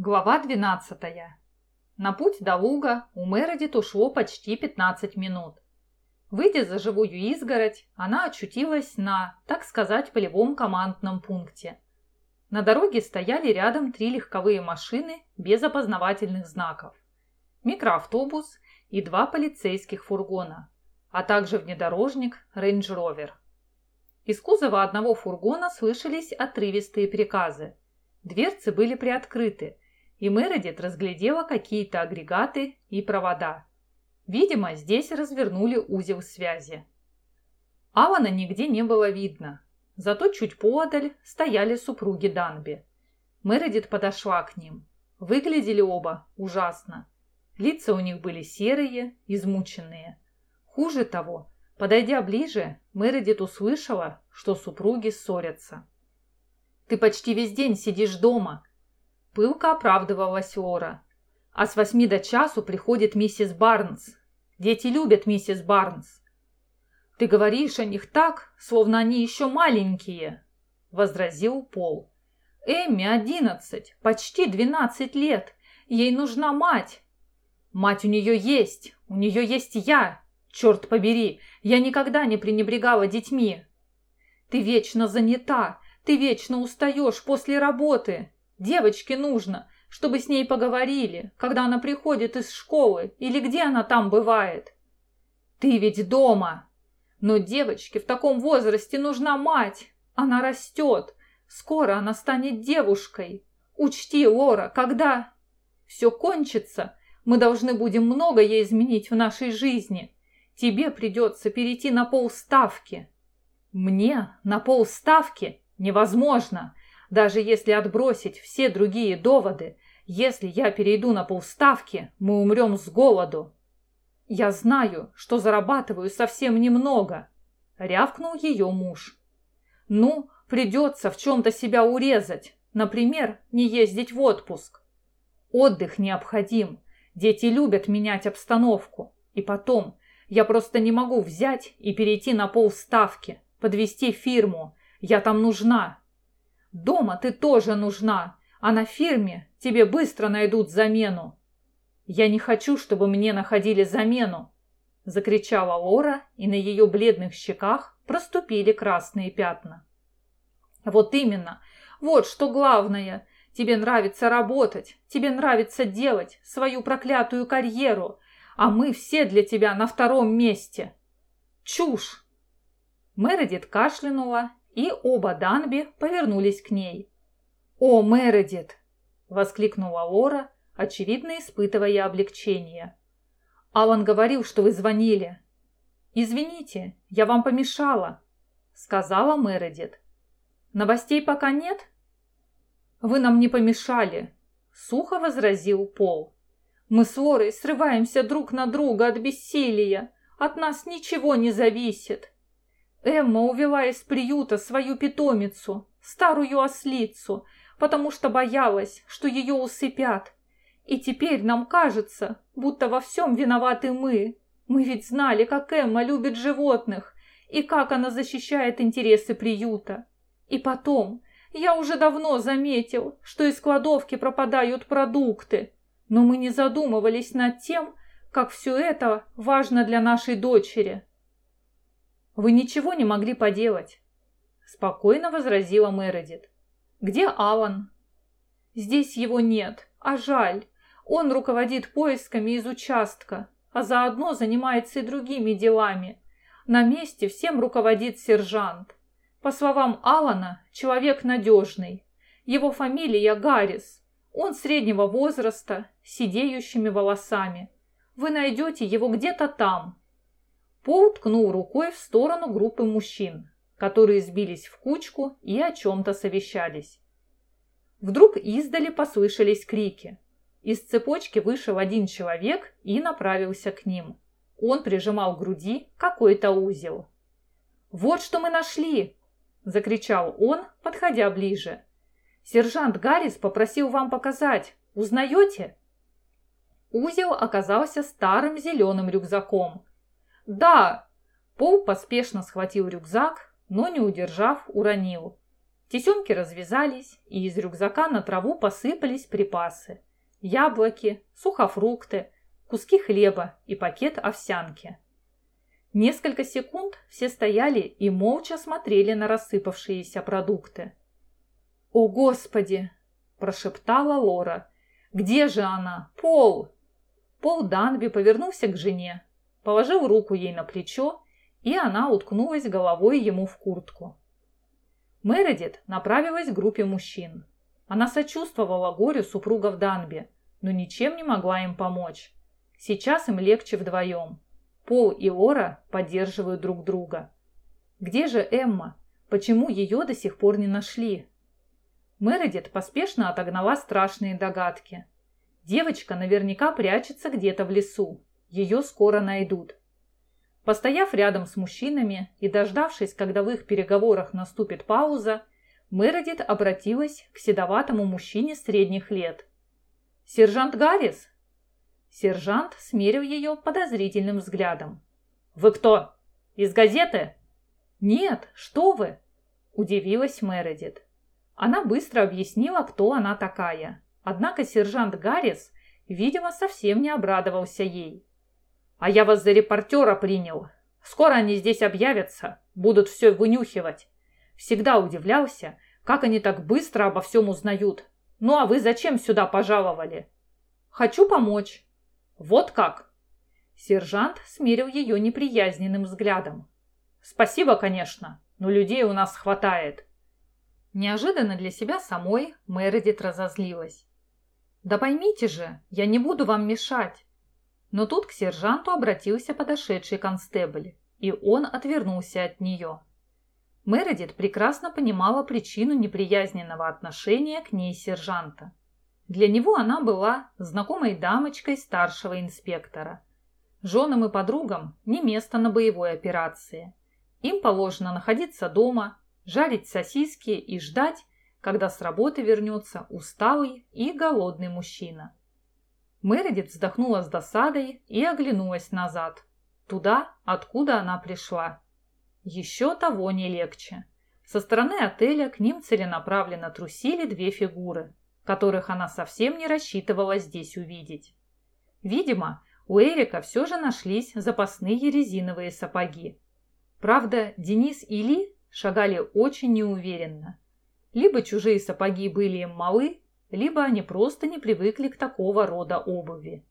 Глава 12. На путь до луга у Мередит ушло почти 15 минут. Выйдя за живую изгородь, она очутилась на, так сказать, полевом командном пункте. На дороге стояли рядом три легковые машины без опознавательных знаков, микроавтобус и два полицейских фургона, а также внедорожник Rover. Из кузова одного фургона слышались отрывистые приказы. Дверцы были приоткрыты – и Мередит разглядела какие-то агрегаты и провода. Видимо, здесь развернули узел связи. Алана нигде не было видно, зато чуть подаль стояли супруги Данби. Мередит подошла к ним. Выглядели оба ужасно. Лица у них были серые, измученные. Хуже того, подойдя ближе, Мередит услышала, что супруги ссорятся. «Ты почти весь день сидишь дома», Пылко оправдывалась Лора. А с восьми до часу приходит миссис Барнс. Дети любят миссис Барнс. Ты говоришь о них так, словно они еще маленькие, возразил Пол. Эмми одиннадцать, почти двенадцать лет. Ей нужна мать. Мать у нее есть, у нее есть я. Черт побери, я никогда не пренебрегала детьми. Ты вечно занята, ты вечно устаешь после работы. Девочке нужно, чтобы с ней поговорили, когда она приходит из школы или где она там бывает. Ты ведь дома. Но девочке в таком возрасте нужна мать. Она растет. Скоро она станет девушкой. Учти, Лора, когда все кончится, мы должны будем многое изменить в нашей жизни. Тебе придется перейти на полставки. Мне на полставки невозможно. Даже если отбросить все другие доводы, если я перейду на полставки, мы умрем с голоду. Я знаю, что зарабатываю совсем немного, рявкнул ее муж. Ну, придется в чем-то себя урезать, например, не ездить в отпуск. Отдых необходим, дети любят менять обстановку. И потом, я просто не могу взять и перейти на полставки, подвести фирму, я там нужна, Дома ты тоже нужна, а на фирме тебе быстро найдут замену. Я не хочу, чтобы мне находили замену, закричала Лора, и на ее бледных щеках проступили красные пятна. Вот именно, вот что главное. Тебе нравится работать, тебе нравится делать свою проклятую карьеру, а мы все для тебя на втором месте. Чушь! Мередит кашлянула и оба Данби повернулись к ней. «О, Мередит!» – воскликнула Лора, очевидно испытывая облегчение. «Алан говорил, что вы звонили». «Извините, я вам помешала», – сказала Мередит. «Новостей пока нет?» «Вы нам не помешали», – сухо возразил Пол. «Мы с Лорой срываемся друг на друга от бессилия. От нас ничего не зависит. Эмма увела из приюта свою питомицу, старую ослицу, потому что боялась, что ее усыпят. И теперь нам кажется, будто во всем виноваты мы. Мы ведь знали, как Эмма любит животных и как она защищает интересы приюта. И потом, я уже давно заметил, что из кладовки пропадают продукты, но мы не задумывались над тем, как все это важно для нашей дочери. Вы ничего не могли поделать. Спокойно возразила Мередит. Где Алан? Здесь его нет, а жаль. Он руководит поисками из участка, а заодно занимается и другими делами. На месте всем руководит сержант. По словам Алана, человек надежный. Его фамилия Гаррис. Он среднего возраста, сидеющими волосами. Вы найдете его где-то там, Пол ткнул рукой в сторону группы мужчин, которые сбились в кучку и о чем-то совещались. Вдруг издали послышались крики. Из цепочки вышел один человек и направился к ним. Он прижимал к груди какой-то узел. «Вот что мы нашли!» – закричал он, подходя ближе. «Сержант Гаррис попросил вам показать. Узнаете?» Узел оказался старым зеленым рюкзаком, «Да!» Пол поспешно схватил рюкзак, но, не удержав, уронил. Тесемки развязались, и из рюкзака на траву посыпались припасы. Яблоки, сухофрукты, куски хлеба и пакет овсянки. Несколько секунд все стояли и молча смотрели на рассыпавшиеся продукты. «О, Господи!» – прошептала Лора. «Где же она? Пол!» Пол Данби повернулся к жене, положил руку ей на плечо, и она уткнулась головой ему в куртку. Мередит направилась к группе мужчин. Она сочувствовала горю супругов Данби, но ничем не могла им помочь. Сейчас им легче вдвоем. Пол и Лора поддерживают друг друга. Где же Эмма? Почему ее до сих пор не нашли? Мередит поспешно отогнала страшные догадки. Девочка наверняка прячется где-то в лесу. Ее скоро найдут. Постояв рядом с мужчинами и дождавшись, когда в их переговорах наступит пауза, Мередит обратилась к седоватому мужчине средних лет. «Сержант Гаррис?» Сержант смерил ее подозрительным взглядом. «Вы кто? Из газеты?» «Нет, что вы!» – удивилась Мередит. Она быстро объяснила, кто она такая. Однако сержант Гаррис, видимо, совсем не обрадовался ей. «А я вас за репортера принял. Скоро они здесь объявятся, будут все вынюхивать. Всегда удивлялся, как они так быстро обо всем узнают. Ну а вы зачем сюда пожаловали?» «Хочу помочь». «Вот как?» Сержант смирил ее неприязненным взглядом. «Спасибо, конечно, но людей у нас хватает. Неожиданно для себя самой Мередит разозлилась. «Да поймите же, я не буду вам мешать!» Но тут к сержанту обратился подошедший констебль, и он отвернулся от нее. Мередит прекрасно понимала причину неприязненного отношения к ней сержанта. Для него она была знакомой дамочкой старшего инспектора. Женам и подругам не место на боевой операции. Им положено находиться дома, жарить сосиски и ждать, когда с работы вернется усталый и голодный мужчина. Мередит вздохнула с досадой и оглянулась назад, туда, откуда она пришла. Еще того не легче. Со стороны отеля к ним целенаправленно трусили две фигуры, которых она совсем не рассчитывала здесь увидеть. Видимо, у Эрика все же нашлись запасные резиновые сапоги. Правда, Денис и Ли шагали очень неуверенно. Либо чужие сапоги были им малы, либо они просто не привыкли к такого рода обуви.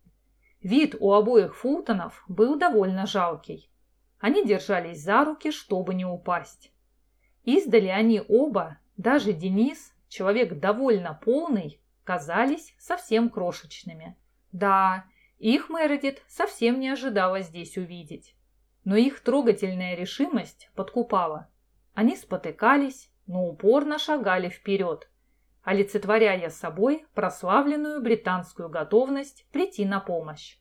Вид у обоих фултонов был довольно жалкий. Они держались за руки, чтобы не упасть. Издали они оба, даже Денис, человек довольно полный, казались совсем крошечными. Да, их Мередит совсем не ожидала здесь увидеть. Но их трогательная решимость подкупала. Они спотыкались, но упорно шагали вперед, олицетворяя собой прославленную британскую готовность прийти на помощь.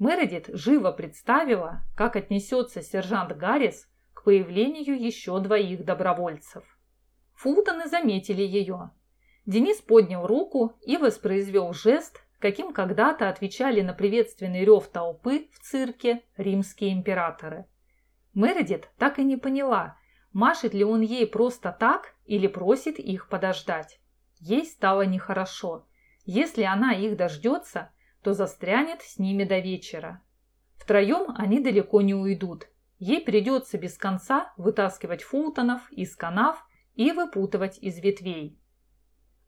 Мередит живо представила, как отнесется сержант Гаррис к появлению еще двоих добровольцев. Фултоны заметили ее. Денис поднял руку и воспроизвел жест, каким когда-то отвечали на приветственный рев толпы в цирке римские императоры. Мередит так и не поняла, Машет ли он ей просто так или просит их подождать? Ей стало нехорошо. Если она их дождется, то застрянет с ними до вечера. Втроем они далеко не уйдут. Ей придется без конца вытаскивать фултонов из канав и выпутывать из ветвей.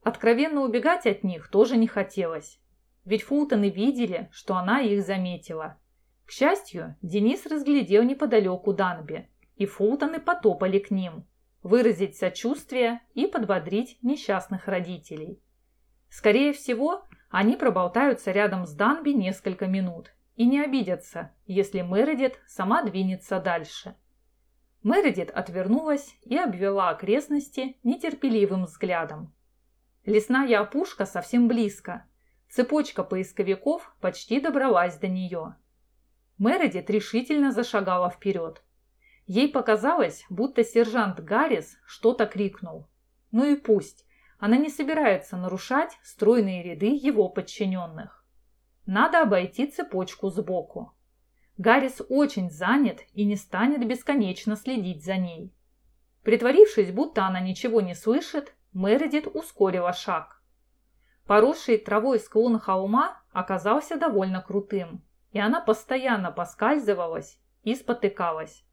Откровенно убегать от них тоже не хотелось. Ведь фултоны видели, что она их заметила. К счастью, Денис разглядел неподалеку Данби и Фултоны потопали к ним, выразить сочувствие и подбодрить несчастных родителей. Скорее всего, они проболтаются рядом с Данби несколько минут и не обидятся, если Мередит сама двинется дальше. Мередит отвернулась и обвела окрестности нетерпеливым взглядом. Лесная опушка совсем близко. Цепочка поисковиков почти добралась до нее. Мередит решительно зашагала вперед. Ей показалось, будто сержант Гаррис что-то крикнул. Ну и пусть. Она не собирается нарушать стройные ряды его подчиненных. Надо обойти цепочку сбоку. Гаррис очень занят и не станет бесконечно следить за ней. Притворившись, будто она ничего не слышит, Мередит ускорила шаг. Поросший травой склон холма оказался довольно крутым, и она постоянно поскальзывалась и спотыкалась.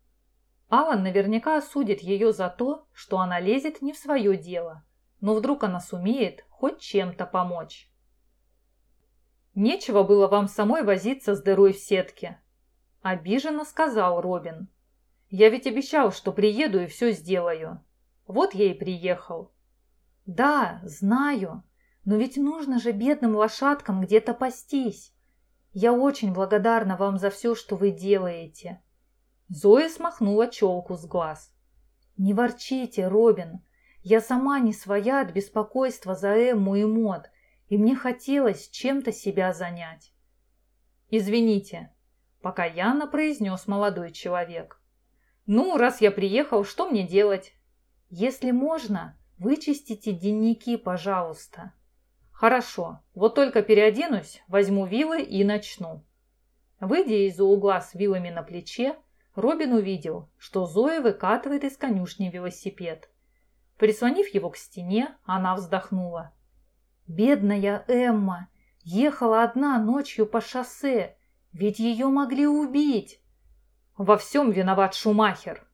Алан наверняка осудит ее за то, что она лезет не в свое дело, но вдруг она сумеет хоть чем-то помочь. «Нечего было вам самой возиться с дырой в сетке», – обиженно сказал Робин. «Я ведь обещал, что приеду и все сделаю. Вот я и приехал. «Да, знаю, но ведь нужно же бедным лошадкам где-то пастись. Я очень благодарна вам за все, что вы делаете». Зоя смахнула челку с глаз. «Не ворчите, Робин. Я сама не своя от беспокойства за Эмму и Мод, и мне хотелось чем-то себя занять». «Извините», – покаянно произнес молодой человек. «Ну, раз я приехал, что мне делать?» «Если можно, Вычистите дневники, пожалуйста. Хорошо, вот только переоденусь, возьму вилы и начну. Выйдя из-за угла с вилами на плече, Робин увидел, что Зоя выкатывает из конюшни велосипед. Прислонив его к стене, она вздохнула. «Бедная Эмма! Ехала одна ночью по шоссе, ведь ее могли убить!» «Во всем виноват Шумахер!»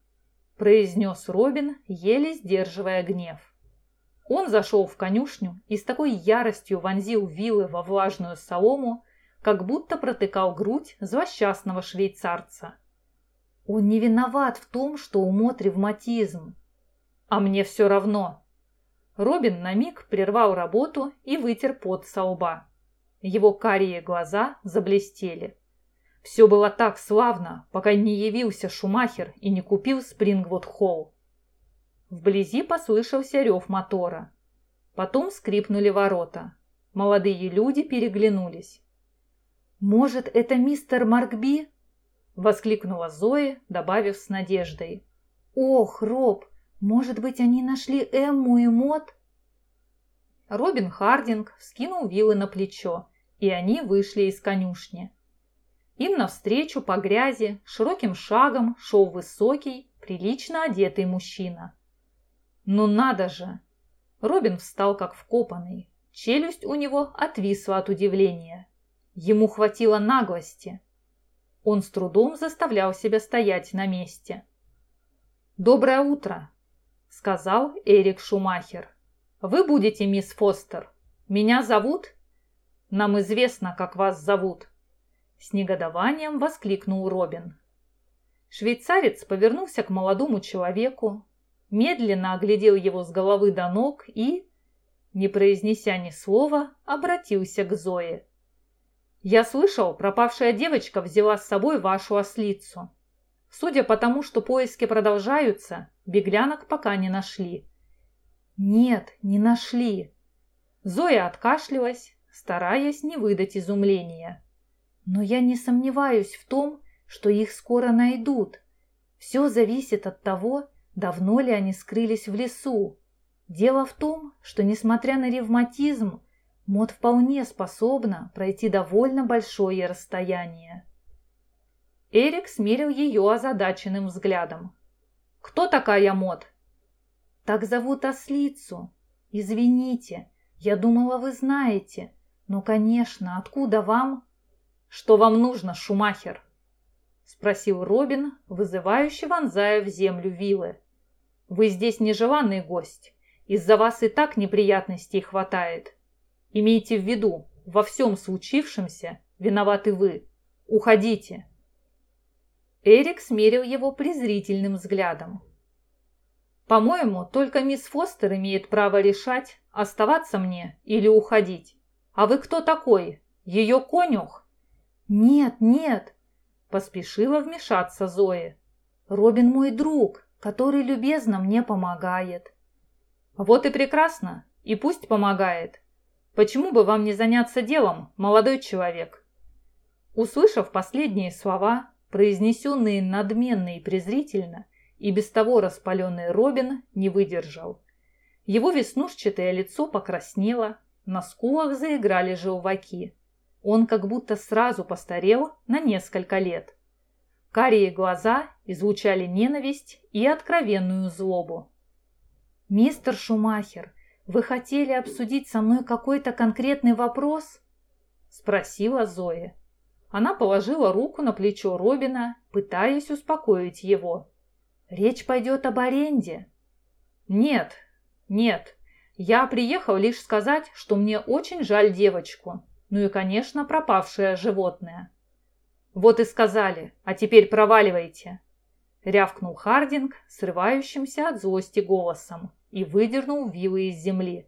произнес Робин, еле сдерживая гнев. Он зашел в конюшню и с такой яростью вонзил вилы во влажную солому, как будто протыкал грудь злосчастного швейцарца. Он не виноват в том, что у Мот ревматизм. А мне все равно. Робин на миг прервал работу и вытер пот со лба. Его карие глаза заблестели. Все было так славно, пока не явился Шумахер и не купил Спрингвуд-Холл. Вблизи послышался рев мотора. Потом скрипнули ворота. Молодые люди переглянулись. «Может, это мистер Маркби?» – воскликнула Зои, добавив с надеждой. «Ох, Роб, может быть, они нашли Эмму и Мот?» Робин Хардинг скинул вилы на плечо, и они вышли из конюшни. Им навстречу по грязи широким шагом шел высокий, прилично одетый мужчина. Ну надо же! Робин встал как вкопанный. Челюсть у него отвисла от удивления. Ему хватило наглости. Он с трудом заставлял себя стоять на месте. «Доброе утро», — сказал Эрик Шумахер. «Вы будете мисс Фостер. Меня зовут?» «Нам известно, как вас зовут», — с негодованием воскликнул Робин. Швейцарец повернулся к молодому человеку, медленно оглядел его с головы до ног и, не произнеся ни слова, обратился к Зое. «Я слышал, пропавшая девочка взяла с собой вашу ослицу. Судя по тому, что поиски продолжаются, беглянок пока не нашли». «Нет, не нашли». Зоя откашлялась, стараясь не выдать изумления. «Но я не сомневаюсь в том, что их скоро найдут. Все зависит от того, Давно ли они скрылись в лесу? Дело в том, что, несмотря на ревматизм, Мод вполне способна пройти довольно большое расстояние. Эрик смирил ее озадаченным взглядом. «Кто такая Мод?» «Так зовут ослицу. Извините, я думала, вы знаете. Но, конечно, откуда вам...» «Что вам нужно, Шумахер?» Спросил Робин, вызывающе вонзая в землю вилы. Вы здесь нежеланный гость. Из-за вас и так неприятностей хватает. Имейте в виду, во всем случившемся виноваты вы. Уходите. Эрик смерил его презрительным взглядом. По-моему, только мисс Фостер имеет право решать, оставаться мне или уходить. А вы кто такой? Ее конюх? Нет, нет, поспешила вмешаться Зоя. Робин мой друг, который любезно мне помогает. Вот и прекрасно, и пусть помогает. Почему бы вам не заняться делом, молодой человек? Услышав последние слова, произнесенные надменно и презрительно, и без того распаленный Робин не выдержал. Его веснушчатое лицо покраснело, на скулах заиграли желваки. Он как будто сразу постарел на несколько лет. Карие глаза излучали ненависть и откровенную злобу. «Мистер Шумахер, вы хотели обсудить со мной какой-то конкретный вопрос?» – спросила Зоя. Она положила руку на плечо Робина, пытаясь успокоить его. «Речь пойдет об аренде». «Нет, нет, я приехал лишь сказать, что мне очень жаль девочку, ну и, конечно, пропавшее животное». «Вот и сказали, а теперь проваливайте!» Рявкнул Хардинг, срывающимся от злости голосом, и выдернул вилы из земли.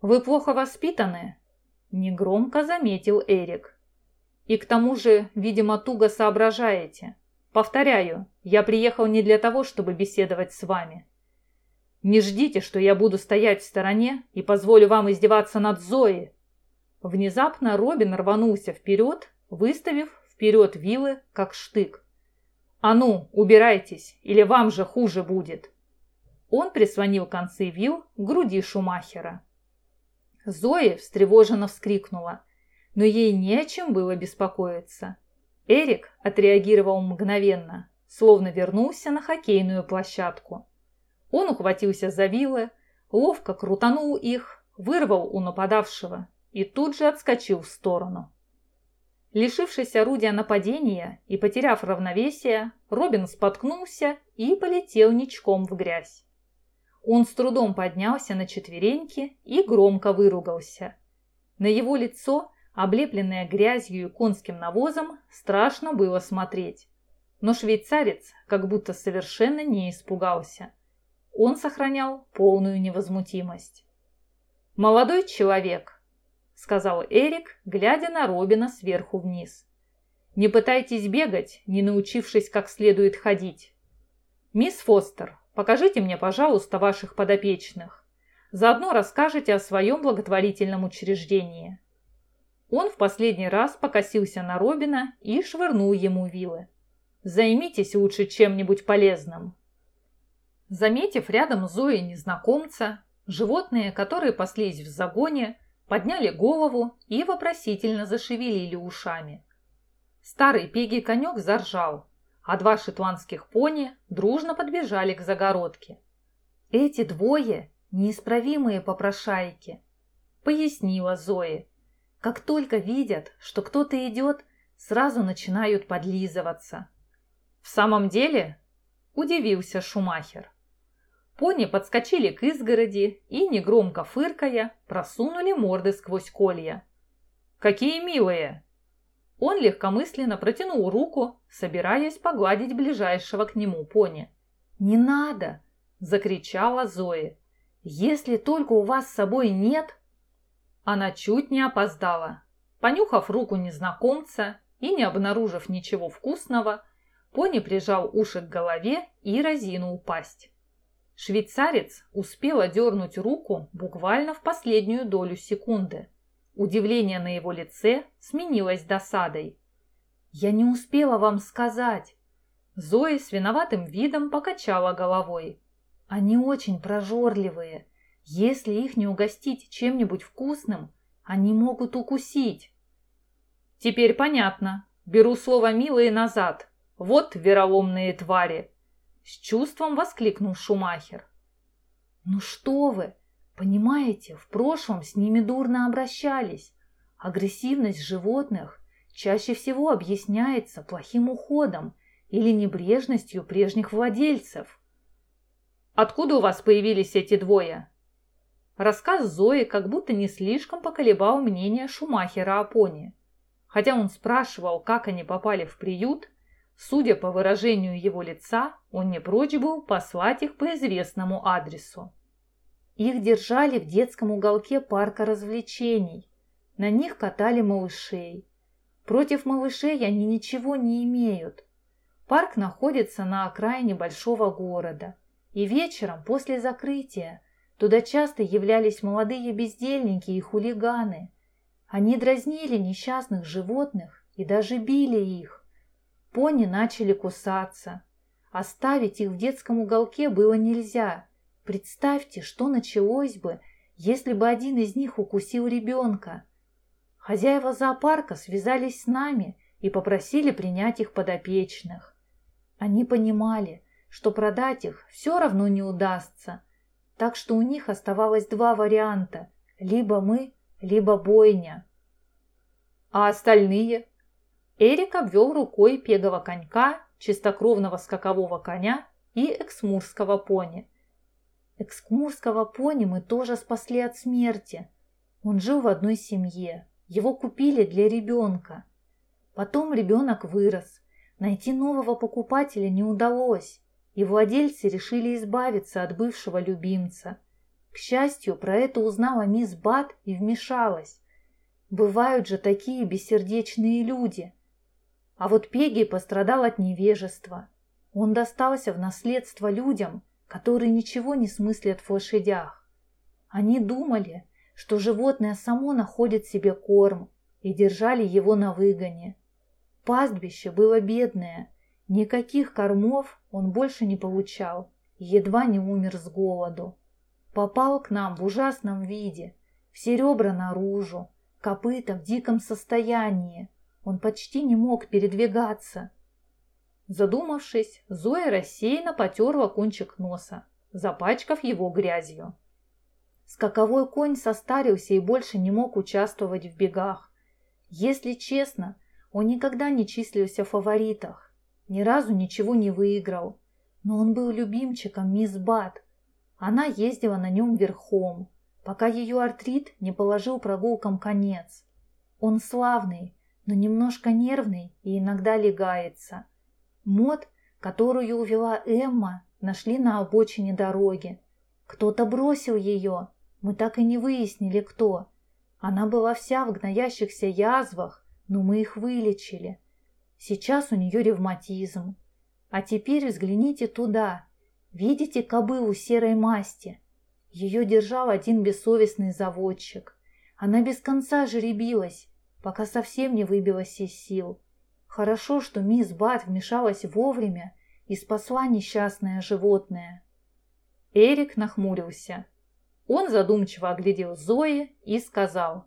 «Вы плохо воспитаны?» – негромко заметил Эрик. «И к тому же, видимо, туго соображаете. Повторяю, я приехал не для того, чтобы беседовать с вами. Не ждите, что я буду стоять в стороне и позволю вам издеваться над Зоей». Внезапно Робин рванулся вперед, выставив вперед вилы, как штык. «А ну, убирайтесь, или вам же хуже будет!» Он прислонил концы вил к груди Шумахера. Зоя встревоженно вскрикнула, но ей не о чем было беспокоиться. Эрик отреагировал мгновенно, словно вернулся на хоккейную площадку. Он ухватился за вилы, ловко крутанул их, вырвал у нападавшего и тут же отскочил в сторону. Лишившись орудия нападения и потеряв равновесие, Робин споткнулся и полетел ничком в грязь. Он с трудом поднялся на четвереньки и громко выругался. На его лицо, облепленное грязью и конским навозом, страшно было смотреть. Но швейцарец как будто совершенно не испугался. Он сохранял полную невозмутимость. «Молодой человек», — сказал Эрик, глядя на Робина сверху вниз. «Не пытайтесь бегать, не научившись как следует ходить. Мисс Фостер, покажите мне, пожалуйста, ваших подопечных. Заодно расскажете о своем благотворительном учреждении». Он в последний раз покосился на Робина и швырнул ему вилы. «Займитесь лучше чем-нибудь полезным». Заметив рядом Зои незнакомца, животные, которые паслись в загоне, подняли голову и вопросительно зашевелили ушами. Старый пегий конек заржал, а два шотландских пони дружно подбежали к загородке. «Эти двое – неисправимые попрошайки», – пояснила Зои. «Как только видят, что кто-то идет, сразу начинают подлизываться». «В самом деле?» – удивился Шумахер. Пони подскочили к изгороди и, негромко фыркая, просунули морды сквозь колья. «Какие милые!» Он легкомысленно протянул руку, собираясь погладить ближайшего к нему пони. «Не надо!» – закричала Зоя. «Если только у вас с собой нет...» Она чуть не опоздала. Понюхав руку незнакомца и не обнаружив ничего вкусного, пони прижал уши к голове и разинул пасть. Швейцарец успел одернуть руку буквально в последнюю долю секунды. Удивление на его лице сменилось досадой. «Я не успела вам сказать!» Зоя с виноватым видом покачала головой. «Они очень прожорливые. Если их не угостить чем-нибудь вкусным, они могут укусить». «Теперь понятно. Беру слово «милые» назад. Вот вероломные твари!» С чувством воскликнул Шумахер. «Ну что вы! Понимаете, в прошлом с ними дурно обращались. Агрессивность животных чаще всего объясняется плохим уходом или небрежностью прежних владельцев». «Откуда у вас появились эти двое?» Рассказ Зои как будто не слишком поколебал мнение Шумахера о пони. Хотя он спрашивал, как они попали в приют, Судя по выражению его лица, он не прочь был послать их по известному адресу. Их держали в детском уголке парка развлечений. На них катали малышей. Против малышей они ничего не имеют. Парк находится на окраине большого города. И вечером, после закрытия, туда часто являлись молодые бездельники и хулиганы. Они дразнили несчастных животных и даже били их. Пони начали кусаться. Оставить их в детском уголке было нельзя. Представьте, что началось бы, если бы один из них укусил ребенка. Хозяева зоопарка связались с нами и попросили принять их подопечных. Они понимали, что продать их все равно не удастся, так что у них оставалось два варианта – либо мы, либо бойня. А остальные? Эрик обвел рукой пегого конька, чистокровного скакового коня и эксмурского пони. Экскмурского пони мы тоже спасли от смерти. Он жил в одной семье. Его купили для ребенка. Потом ребенок вырос. Найти нового покупателя не удалось, и владельцы решили избавиться от бывшего любимца. К счастью, про это узнала мисс Бат и вмешалась. Бывают же такие бессердечные люди. А вот Пеги пострадал от невежества. Он достался в наследство людям, которые ничего не смыслят в лошадях. Они думали, что животное само находит себе корм, и держали его на выгоне. Пастбище было бедное, никаких кормов он больше не получал и едва не умер с голоду. Попал к нам в ужасном виде, все ребра наружу, копыта в диком состоянии. Он почти не мог передвигаться. Задумавшись, Зоя рассеянно потерла кончик носа, запачкав его грязью. Скаковой конь состарился и больше не мог участвовать в бегах. Если честно, он никогда не числился в фаворитах, ни разу ничего не выиграл. Но он был любимчиком мисс Бат. Она ездила на нем верхом, пока ее артрит не положил прогулкам конец. Он славный, но немножко нервный и иногда легается. Мод, которую увела Эмма, нашли на обочине дороги. Кто-то бросил ее, мы так и не выяснили, кто. Она была вся в гноящихся язвах, но мы их вылечили. Сейчас у нее ревматизм. А теперь взгляните туда. Видите кобылу серой масти? Ее держал один бессовестный заводчик. Она без конца жеребилась, пока совсем не выбилась из сил. Хорошо, что мисс Бат вмешалась вовремя и спасла несчастное животное. Эрик нахмурился. Он задумчиво оглядел Зои и сказал.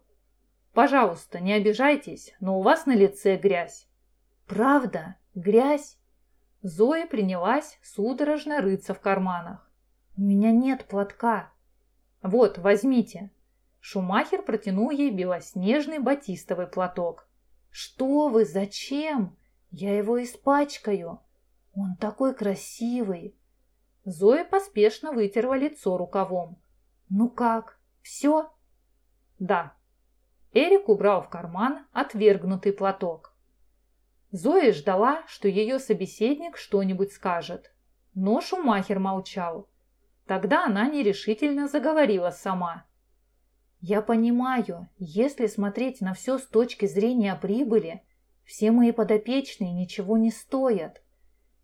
«Пожалуйста, не обижайтесь, но у вас на лице грязь». «Правда? Грязь?» Зоя принялась судорожно рыться в карманах. «У меня нет платка». «Вот, возьмите». Шумахер протянул ей белоснежный батистовый платок. «Что вы, зачем? Я его испачкаю. Он такой красивый». Зоя поспешно вытерла лицо рукавом. «Ну как, все?» «Да». Эрик убрал в карман отвергнутый платок. Зоя ждала, что ее собеседник что-нибудь скажет. Но Шумахер молчал. Тогда она нерешительно заговорила сама. «Я понимаю, если смотреть на все с точки зрения прибыли, все мои подопечные ничего не стоят.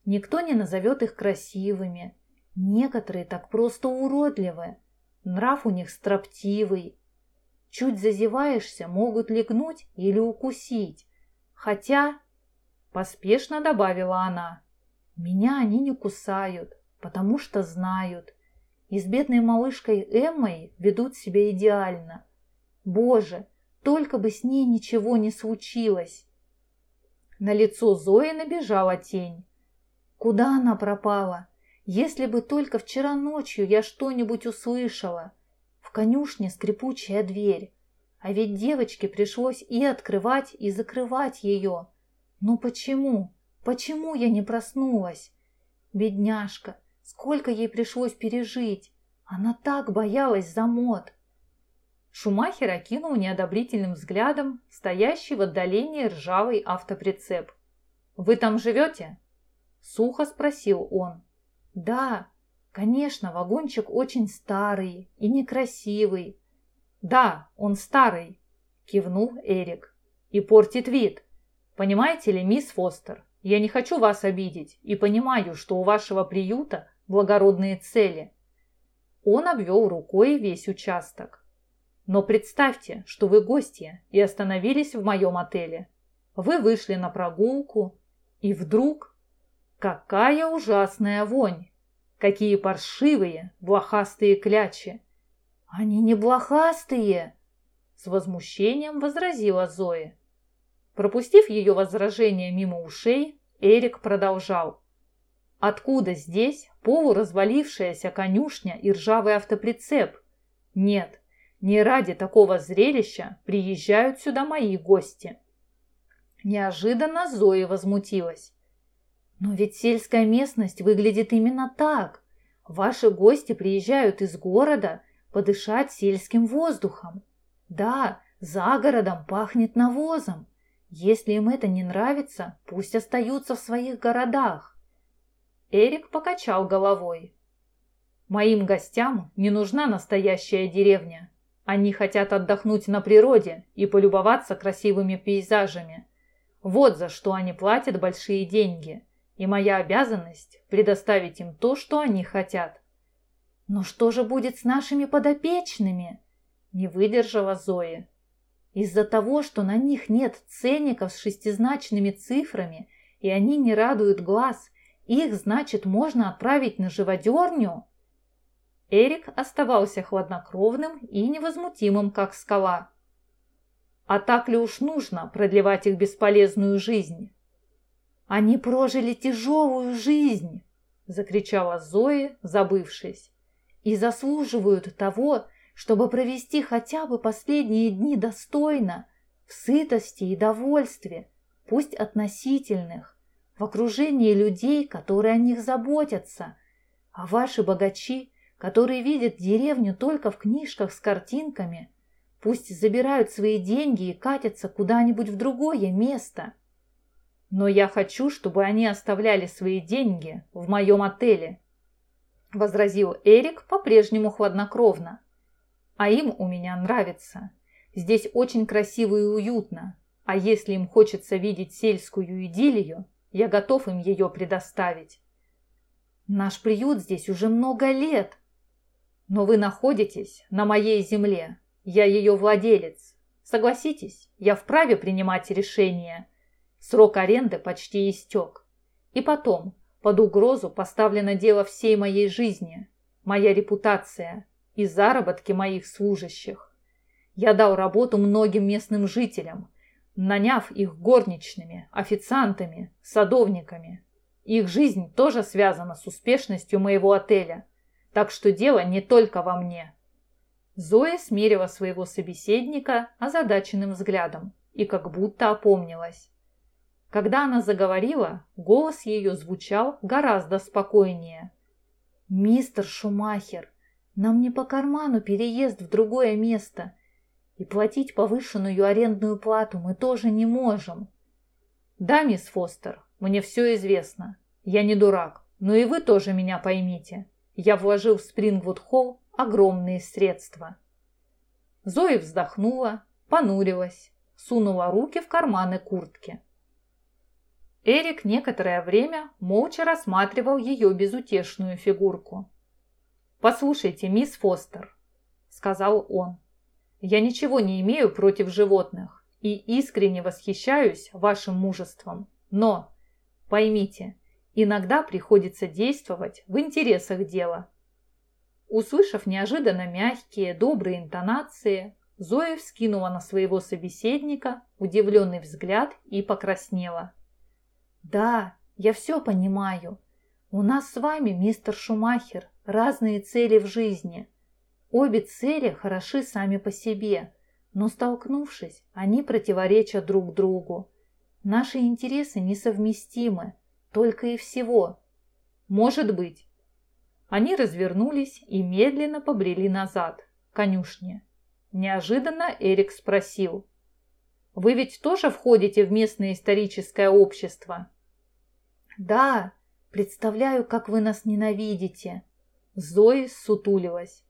Никто не назовет их красивыми. Некоторые так просто уродливы. Нрав у них строптивый. Чуть зазеваешься, могут легнуть или укусить. Хотя, поспешно добавила она, меня они не кусают, потому что знают, и с бедной малышкой Эммой ведут себя идеально. Боже, только бы с ней ничего не случилось. На лицо Зои набежала тень. Куда она пропала? Если бы только вчера ночью я что-нибудь услышала. В конюшне скрипучая дверь. А ведь девочке пришлось и открывать, и закрывать ее. Ну почему? Почему я не проснулась? Бедняжка, Сколько ей пришлось пережить! Она так боялась за мод. Шумахер окинул неодобрительным взглядом стоящий в отдалении ржавый автоприцеп. «Вы там живете?» Сухо спросил он. «Да, конечно, вагончик очень старый и некрасивый». «Да, он старый», кивнул Эрик. «И портит вид. Понимаете ли, мисс Фостер, я не хочу вас обидеть и понимаю, что у вашего приюта благородные цели. Он обвел рукой весь участок. Но представьте, что вы гости и остановились в моем отеле. Вы вышли на прогулку, и вдруг... Какая ужасная вонь! Какие паршивые, блохастые клячи! Они не блохастые! С возмущением возразила Зоя. Пропустив ее возражение мимо ушей, Эрик продолжал. Откуда здесь полуразвалившаяся конюшня и ржавый автоприцеп? Нет, не ради такого зрелища приезжают сюда мои гости. Неожиданно Зоя возмутилась. Но ведь сельская местность выглядит именно так. Ваши гости приезжают из города подышать сельским воздухом. Да, за городом пахнет навозом. Если им это не нравится, пусть остаются в своих городах. Эрик покачал головой. «Моим гостям не нужна настоящая деревня. Они хотят отдохнуть на природе и полюбоваться красивыми пейзажами. Вот за что они платят большие деньги. И моя обязанность – предоставить им то, что они хотят». «Но что же будет с нашими подопечными?» – не выдержала Зои. «Из-за того, что на них нет ценников с шестизначными цифрами, и они не радуют глаз – их, значит, можно отправить на живодерню?» Эрик оставался хладнокровным и невозмутимым, как скала. «А так ли уж нужно продлевать их бесполезную жизнь?» «Они прожили тяжелую жизнь!» – закричала Зои, забывшись. «И заслуживают того, чтобы провести хотя бы последние дни достойно, в сытости и довольстве, пусть относительных в окружении людей, которые о них заботятся. А ваши богачи, которые видят деревню только в книжках с картинками, пусть забирают свои деньги и катятся куда-нибудь в другое место. Но я хочу, чтобы они оставляли свои деньги в моем отеле, возразил Эрик по-прежнему хладнокровно. А им у меня нравится. Здесь очень красиво и уютно. А если им хочется видеть сельскую идиллию, я готов им ее предоставить. Наш приют здесь уже много лет. Но вы находитесь на моей земле. Я ее владелец. Согласитесь, я вправе принимать решения. Срок аренды почти истек. И потом, под угрозу поставлено дело всей моей жизни, моя репутация и заработки моих служащих. Я дал работу многим местным жителям, наняв их горничными, официантами, садовниками. Их жизнь тоже связана с успешностью моего отеля, так что дело не только во мне. Зоя смерила своего собеседника озадаченным взглядом и как будто опомнилась. Когда она заговорила, голос ее звучал гораздо спокойнее. «Мистер Шумахер, нам не по карману переезд в другое место. И платить повышенную арендную плату мы тоже не можем. Да, мисс Фостер, мне все известно. Я не дурак, но и вы тоже меня поймите. Я вложил в Спрингвуд-Холл огромные средства. Зои вздохнула, понурилась, сунула руки в карманы куртки. Эрик некоторое время молча рассматривал ее безутешную фигурку. «Послушайте, мисс Фостер», — сказал он, я ничего не имею против животных и искренне восхищаюсь вашим мужеством. Но, поймите, иногда приходится действовать в интересах дела. Услышав неожиданно мягкие, добрые интонации, Зоя вскинула на своего собеседника удивленный взгляд и покраснела. «Да, я все понимаю. У нас с вами, мистер Шумахер, разные цели в жизни. Обе цели хороши сами по себе, но столкнувшись, они противоречат друг другу. Наши интересы несовместимы, только и всего. Может быть. Они развернулись и медленно побрели назад, к конюшне. Неожиданно Эрик спросил. «Вы ведь тоже входите в местное историческое общество?» «Да, представляю, как вы нас ненавидите». Зои сутулилась.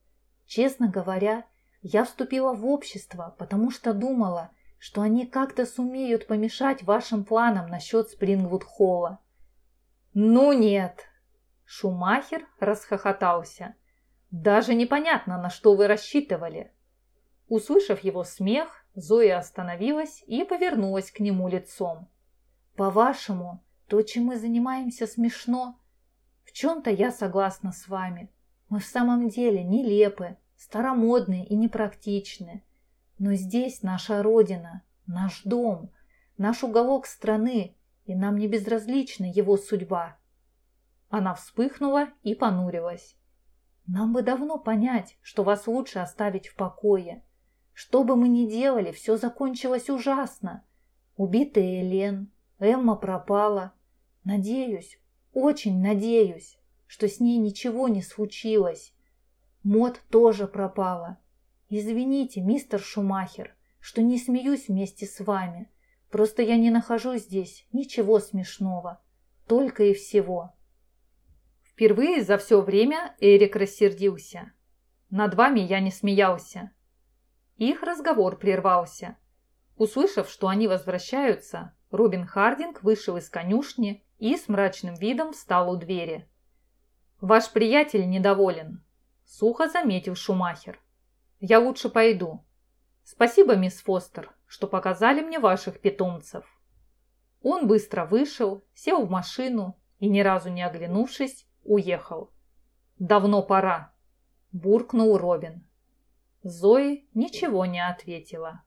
Честно говоря, я вступила в общество, потому что думала, что они как-то сумеют помешать вашим планам насчет Спрингвуд-Холла. Ну нет! Шумахер расхохотался. Даже непонятно, на что вы рассчитывали. Услышав его смех, Зоя остановилась и повернулась к нему лицом. «По-вашему, то, чем мы занимаемся, смешно? В чем-то я согласна с вами. Мы в самом деле нелепы, старомодны и непрактичны. Но здесь наша родина, наш дом, наш уголок страны, и нам не безразлична его судьба». Она вспыхнула и понурилась. «Нам бы давно понять, что вас лучше оставить в покое. Что бы мы ни делали, все закончилось ужасно. Убитая Элен, Эмма пропала. Надеюсь, очень надеюсь, что с ней ничего не случилось. Мод тоже пропала. Извините, мистер Шумахер, что не смеюсь вместе с вами. Просто я не нахожу здесь ничего смешного. Только и всего. Впервые за все время Эрик рассердился. Над вами я не смеялся. Их разговор прервался. Услышав, что они возвращаются, Робин Хардинг вышел из конюшни и с мрачным видом встал у двери. «Ваш приятель недоволен», – сухо заметил Шумахер. «Я лучше пойду. Спасибо, мисс Фостер, что показали мне ваших питомцев». Он быстро вышел, сел в машину и, ни разу не оглянувшись, уехал. «Давно пора», – буркнул Робин. Зои ничего не ответила.